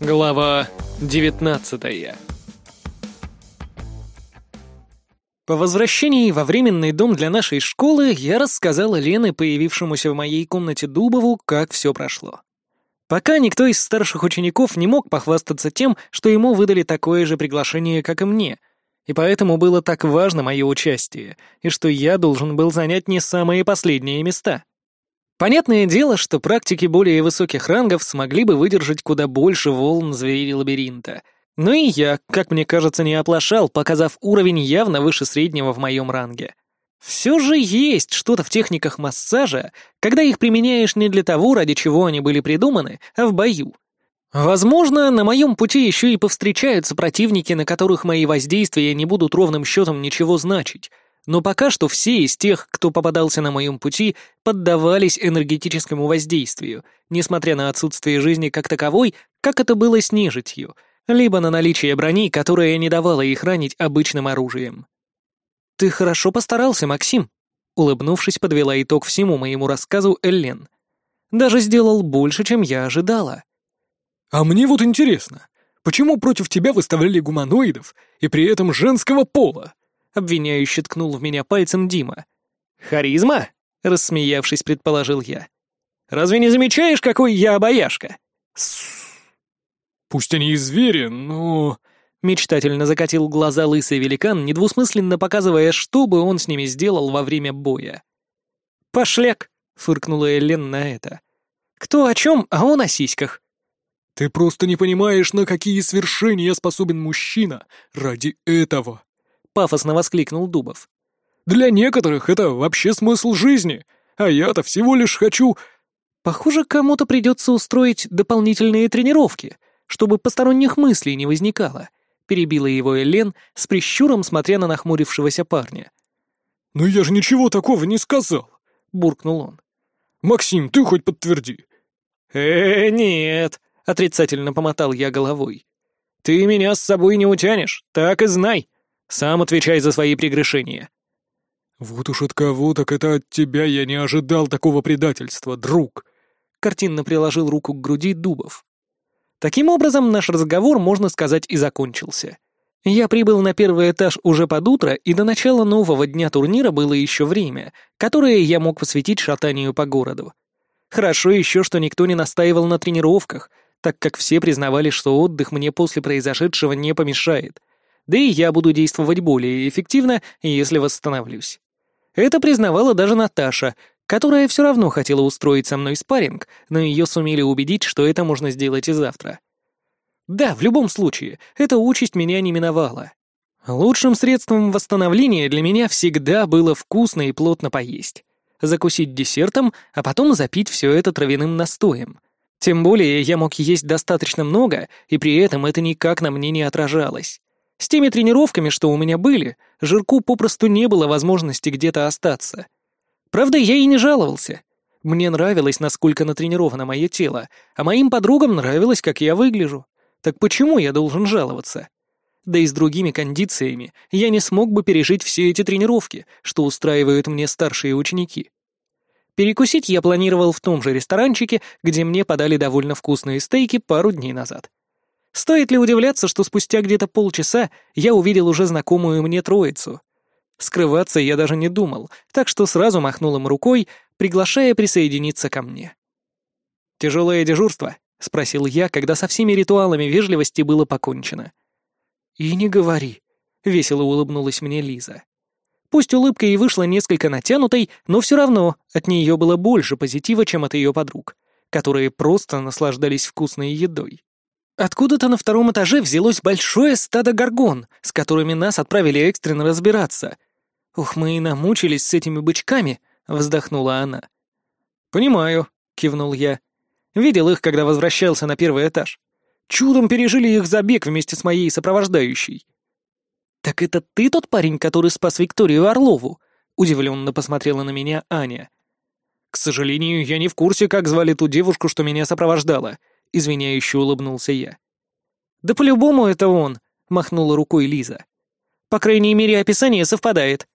Глава 19 По возвращении во временный дом для нашей школы я рассказала Лене, появившемуся в моей комнате Дубову, как все прошло. Пока никто из старших учеников не мог похвастаться тем, что ему выдали такое же приглашение, как и мне, и поэтому было так важно мое участие, и что я должен был занять не самые последние места — Понятное дело, что практики более высоких рангов смогли бы выдержать куда больше волн зверей лабиринта. Но и я, как мне кажется, не оплошал, показав уровень явно выше среднего в моем ранге. Все же есть что-то в техниках массажа, когда их применяешь не для того, ради чего они были придуманы, а в бою. Возможно, на моем пути еще и повстречаются противники, на которых мои воздействия не будут ровным счетом ничего значить, но пока что все из тех, кто попадался на моем пути, поддавались энергетическому воздействию, несмотря на отсутствие жизни как таковой, как это было с нежитью, либо на наличие брони, которая не давала их ранить обычным оружием. «Ты хорошо постарался, Максим», — улыбнувшись, подвела итог всему моему рассказу Эллен. «Даже сделал больше, чем я ожидала». «А мне вот интересно, почему против тебя выставляли гуманоидов и при этом женского пола?» — обвиняюще ткнул в меня пальцем Дима. «Харизма?» — рассмеявшись, предположил я. «Разве не замечаешь, какой я обаяшка?» «Пусть они и звери, но...» Мечтательно закатил глаза лысый великан, недвусмысленно показывая, что бы он с ними сделал во время боя. «Пошляк!» — фыркнула Элен на это. «Кто о чем, а он о сиськах». «Ты просто не понимаешь, на какие свершения способен мужчина ради этого!» — пафосно воскликнул Дубов. «Для некоторых это вообще смысл жизни, а я-то всего лишь хочу...» «Похоже, кому-то придется устроить дополнительные тренировки, чтобы посторонних мыслей не возникало», — перебила его Элен с прищуром, смотря на нахмурившегося парня. «Но я же ничего такого не сказал», — буркнул он. «Максим, ты хоть подтверди». «Э, нет», — отрицательно помотал я головой. «Ты меня с собой не утянешь, так и знай. Сам отвечай за свои прегрешения». «Вот уж от кого, так это от тебя я не ожидал такого предательства, друг!» Картинно приложил руку к груди Дубов. Таким образом, наш разговор, можно сказать, и закончился. Я прибыл на первый этаж уже под утро, и до начала нового дня турнира было еще время, которое я мог посвятить шатанию по городу. Хорошо еще, что никто не настаивал на тренировках, так как все признавали, что отдых мне после произошедшего не помешает — да и я буду действовать более эффективно, если восстановлюсь. Это признавала даже Наташа, которая все равно хотела устроить со мной спарринг, но ее сумели убедить, что это можно сделать и завтра. Да, в любом случае, эта участь меня не миновала. Лучшим средством восстановления для меня всегда было вкусно и плотно поесть. Закусить десертом, а потом запить все это травяным настоем. Тем более я мог есть достаточно много, и при этом это никак на мне не отражалось. С теми тренировками, что у меня были, жирку попросту не было возможности где-то остаться. Правда, я и не жаловался. Мне нравилось, насколько натренировано мое тело, а моим подругам нравилось, как я выгляжу. Так почему я должен жаловаться? Да и с другими кондициями я не смог бы пережить все эти тренировки, что устраивают мне старшие ученики. Перекусить я планировал в том же ресторанчике, где мне подали довольно вкусные стейки пару дней назад. Стоит ли удивляться, что спустя где-то полчаса я увидел уже знакомую мне троицу? Скрываться я даже не думал, так что сразу махнул им рукой, приглашая присоединиться ко мне. «Тяжелое дежурство?» — спросил я, когда со всеми ритуалами вежливости было покончено. «И не говори», — весело улыбнулась мне Лиза. Пусть улыбка и вышла несколько натянутой, но все равно от нее было больше позитива, чем от ее подруг, которые просто наслаждались вкусной едой. Откуда-то на втором этаже взялось большое стадо горгон, с которыми нас отправили экстренно разбираться. «Ух, мы и намучились с этими бычками», — вздохнула она. «Понимаю», — кивнул я. «Видел их, когда возвращался на первый этаж. Чудом пережили их забег вместе с моей сопровождающей». «Так это ты тот парень, который спас Викторию Орлову?» — удивленно посмотрела на меня Аня. «К сожалению, я не в курсе, как звали ту девушку, что меня сопровождала», — извиняюще улыбнулся я. «Да по-любому это он», — махнула рукой Лиза. «По крайней мере, описание совпадает.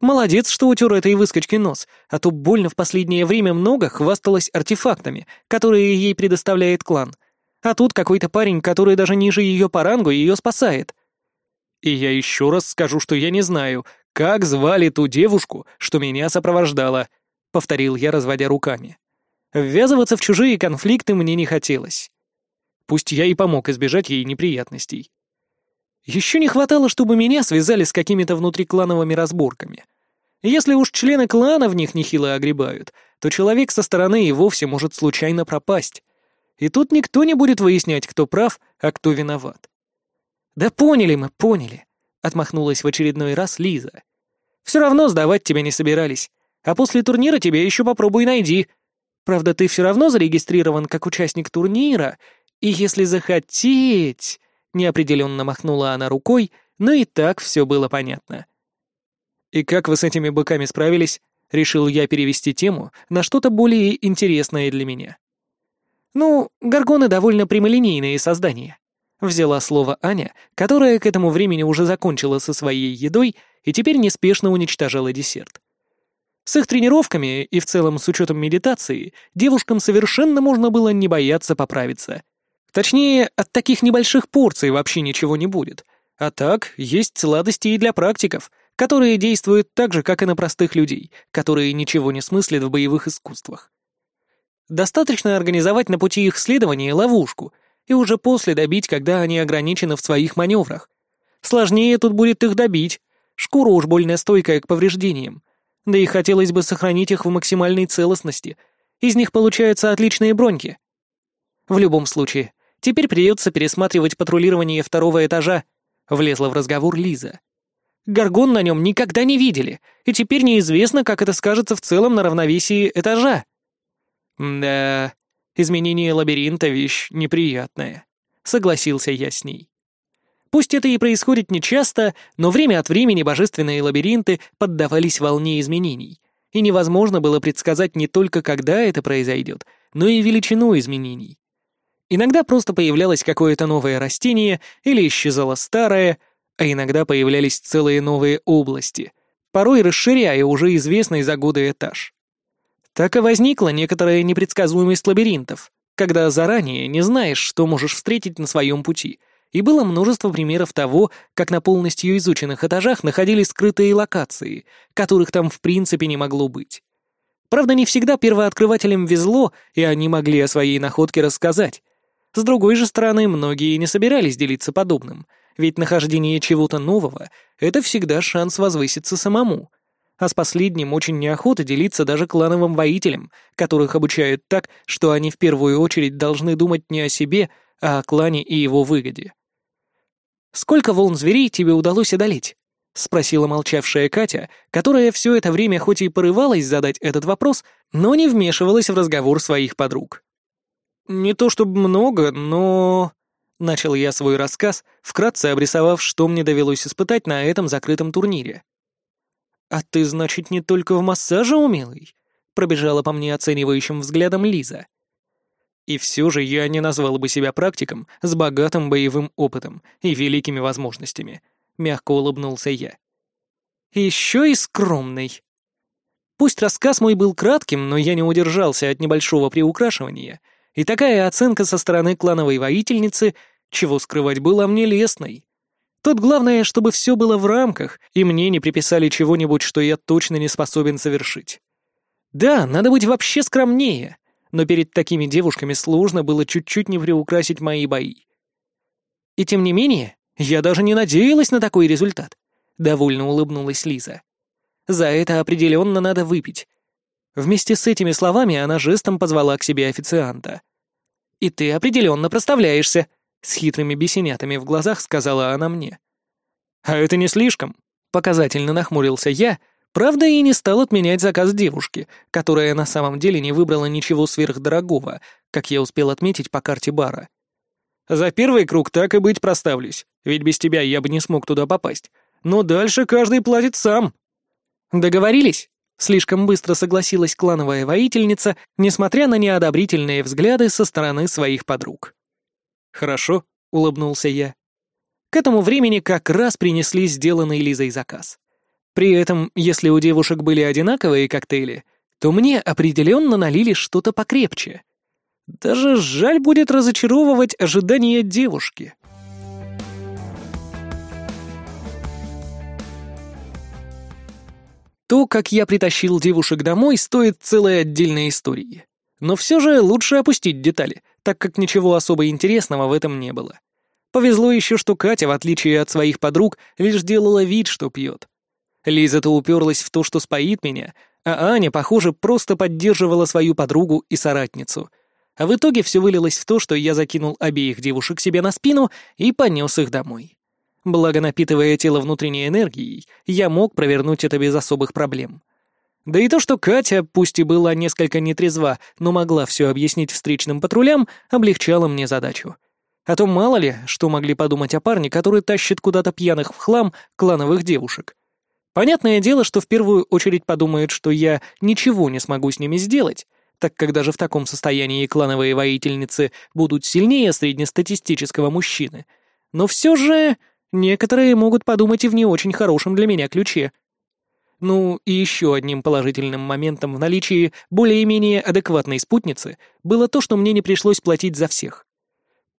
Молодец, что утер этой выскочки нос, а то больно в последнее время много хвасталась артефактами, которые ей предоставляет клан. А тут какой-то парень, который даже ниже ее по рангу, ее спасает. И я еще раз скажу, что я не знаю, как звали ту девушку, что меня сопровождала, повторил я, разводя руками. Ввязываться в чужие конфликты мне не хотелось. Пусть я и помог избежать ей неприятностей. Еще не хватало, чтобы меня связали с какими-то внутриклановыми разборками. Если уж члены клана в них нехило огребают, то человек со стороны и вовсе может случайно пропасть. И тут никто не будет выяснять, кто прав, а кто виноват. «Да поняли мы, поняли», — отмахнулась в очередной раз Лиза. «Все равно сдавать тебя не собирались, а после турнира тебя еще попробуй найди. Правда, ты все равно зарегистрирован как участник турнира, и если захотеть...» Неопределенно махнула она рукой, но и так все было понятно. «И как вы с этими быками справились?» Решил я перевести тему на что-то более интересное для меня. «Ну, горгоны довольно прямолинейные создания», — взяла слово Аня, которая к этому времени уже закончила со своей едой и теперь неспешно уничтожала десерт. С их тренировками и в целом с учетом медитации девушкам совершенно можно было не бояться поправиться. Точнее, от таких небольших порций вообще ничего не будет. А так, есть сладости и для практиков — которые действуют так же, как и на простых людей, которые ничего не смыслят в боевых искусствах. Достаточно организовать на пути их следования ловушку и уже после добить, когда они ограничены в своих маневрах. Сложнее тут будет их добить, шкура уж больно стойкая к повреждениям, да и хотелось бы сохранить их в максимальной целостности, из них получаются отличные броньки. В любом случае, теперь придется пересматривать патрулирование второго этажа, влезла в разговор Лиза. Гаргон на нем никогда не видели, и теперь неизвестно, как это скажется в целом на равновесии этажа. Да, изменение лабиринта — вещь неприятная. Согласился я с ней. Пусть это и происходит нечасто, но время от времени божественные лабиринты поддавались волне изменений, и невозможно было предсказать не только, когда это произойдет, но и величину изменений. Иногда просто появлялось какое-то новое растение или исчезало старое — а иногда появлялись целые новые области, порой расширяя уже известный за годы этаж. Так и возникла некоторая непредсказуемость лабиринтов, когда заранее не знаешь, что можешь встретить на своем пути, и было множество примеров того, как на полностью изученных этажах находились скрытые локации, которых там в принципе не могло быть. Правда, не всегда первооткрывателям везло, и они могли о своей находке рассказать. С другой же стороны, многие не собирались делиться подобным — ведь нахождение чего-то нового — это всегда шанс возвыситься самому. А с последним очень неохота делиться даже клановым воителям, которых обучают так, что они в первую очередь должны думать не о себе, а о клане и его выгоде. «Сколько волн зверей тебе удалось одолеть?» — спросила молчавшая Катя, которая все это время хоть и порывалась задать этот вопрос, но не вмешивалась в разговор своих подруг. «Не то чтобы много, но...» Начал я свой рассказ, вкратце обрисовав, что мне довелось испытать на этом закрытом турнире. «А ты, значит, не только в массаже умелый?» — пробежала по мне оценивающим взглядом Лиза. И все же я не назвал бы себя практиком с богатым боевым опытом и великими возможностями, мягко улыбнулся я. Еще и скромный. Пусть рассказ мой был кратким, но я не удержался от небольшого приукрашивания, и такая оценка со стороны клановой воительницы чего скрывать было мне лестной. Тут главное, чтобы все было в рамках, и мне не приписали чего-нибудь, что я точно не способен совершить. Да, надо быть вообще скромнее, но перед такими девушками сложно было чуть-чуть не приукрасить мои бои. И тем не менее, я даже не надеялась на такой результат, — довольно улыбнулась Лиза. За это определенно надо выпить. Вместе с этими словами она жестом позвала к себе официанта. «И ты определенно проставляешься», с хитрыми бесенятами в глазах сказала она мне. «А это не слишком?» — показательно нахмурился я, правда и не стал отменять заказ девушки, которая на самом деле не выбрала ничего сверхдорогого, как я успел отметить по карте бара. «За первый круг так и быть проставлюсь, ведь без тебя я бы не смог туда попасть. Но дальше каждый платит сам». «Договорились?» Слишком быстро согласилась клановая воительница, несмотря на неодобрительные взгляды со стороны своих подруг. «Хорошо», — улыбнулся я. К этому времени как раз принесли сделанный Лизой заказ. При этом, если у девушек были одинаковые коктейли, то мне определенно налили что-то покрепче. Даже жаль будет разочаровывать ожидания девушки. То, как я притащил девушек домой, стоит целой отдельной истории. Но все же лучше опустить детали, так как ничего особо интересного в этом не было. Повезло еще, что Катя, в отличие от своих подруг, лишь делала вид, что пьет. Лиза-то уперлась в то, что споит меня, а Аня, похоже, просто поддерживала свою подругу и соратницу. А в итоге все вылилось в то, что я закинул обеих девушек себе на спину и понес их домой. Благо, напитывая тело внутренней энергией, я мог провернуть это без особых проблем. Да и то, что Катя, пусть и была несколько нетрезва, но могла все объяснить встречным патрулям, облегчало мне задачу. А то мало ли, что могли подумать о парне, который тащит куда-то пьяных в хлам клановых девушек. Понятное дело, что в первую очередь подумают, что я ничего не смогу с ними сделать, так как даже в таком состоянии клановые воительницы будут сильнее среднестатистического мужчины. Но все же некоторые могут подумать и в не очень хорошем для меня ключе. Ну, и еще одним положительным моментом в наличии более-менее адекватной спутницы было то, что мне не пришлось платить за всех.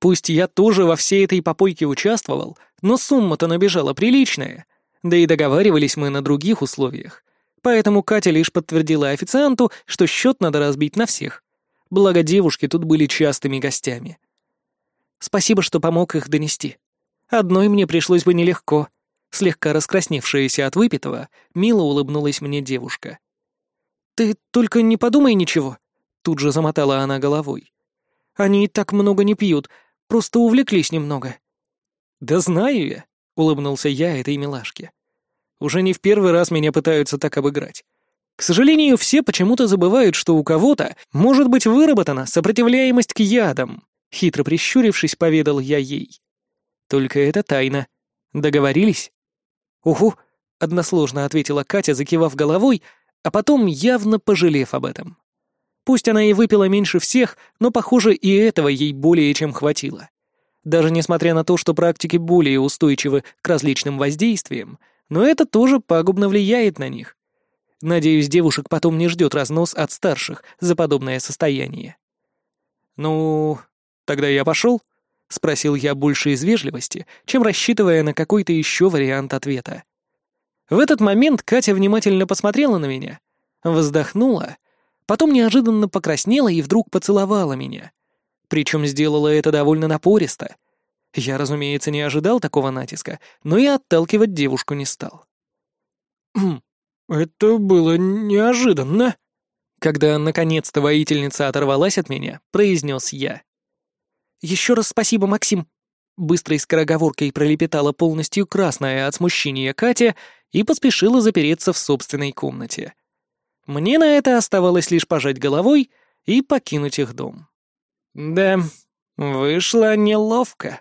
Пусть я тоже во всей этой попойке участвовал, но сумма-то набежала приличная — да и договаривались мы на других условиях. Поэтому Катя лишь подтвердила официанту, что счет надо разбить на всех. Благо девушки тут были частыми гостями. Спасибо, что помог их донести. Одной мне пришлось бы нелегко. Слегка раскрасневшаяся от выпитого, мило улыбнулась мне девушка. «Ты только не подумай ничего», — тут же замотала она головой. «Они и так много не пьют, просто увлеклись немного». «Да знаю я», — улыбнулся я этой милашке. «Уже не в первый раз меня пытаются так обыграть. К сожалению, все почему-то забывают, что у кого-то может быть выработана сопротивляемость к ядам», — хитро прищурившись, поведал я ей. «Только это тайна. Договорились?» «Угу», — односложно ответила Катя, закивав головой, а потом явно пожалев об этом. Пусть она и выпила меньше всех, но, похоже, и этого ей более чем хватило. Даже несмотря на то, что практики более устойчивы к различным воздействиям, но это тоже пагубно влияет на них. Надеюсь, девушек потом не ждет разнос от старших за подобное состояние. «Ну, тогда я пошел?» — спросил я больше из вежливости, чем рассчитывая на какой-то еще вариант ответа. В этот момент Катя внимательно посмотрела на меня, вздохнула, потом неожиданно покраснела и вдруг поцеловала меня. Причем сделала это довольно напористо. Я, разумеется, не ожидал такого натиска, но и отталкивать девушку не стал. «Хм, «Это было неожиданно», — когда наконец-то воительница оторвалась от меня, произнес я. «Еще раз спасибо, Максим», — быстрой скороговоркой пролепетала полностью красная от смущения Катя и поспешила запереться в собственной комнате. Мне на это оставалось лишь пожать головой и покинуть их дом. Да, вышло неловко.